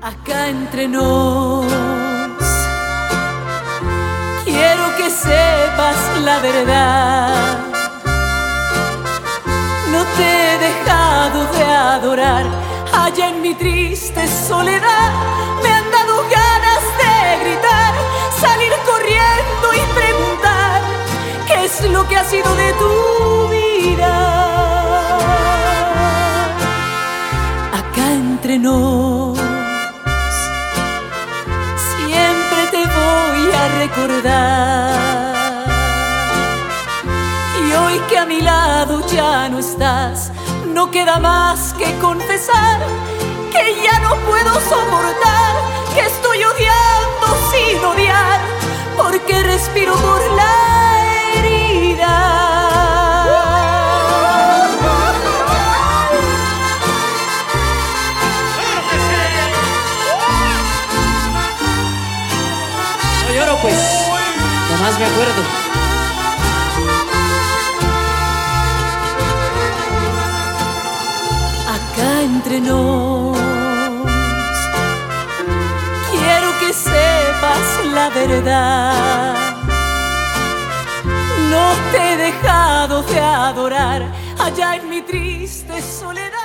Acá entre nos, quiero que sepas la verdad. No te he dejado de adorar, allá en mi triste soledad me han dado ganas de gritar, salir corriendo y preguntar qué es lo que ha sido de tu vida. Acá entre nos Y hoy que a mi lado ya no estás, no queda más que confesar que ya no puedo soportar, que estoy odiando sin odiar, porque respiro por la pues, nomás me acuerdo. Acá entre nos, quiero que sepas la verdad. No te he dejado de adorar allá en mi triste soledad.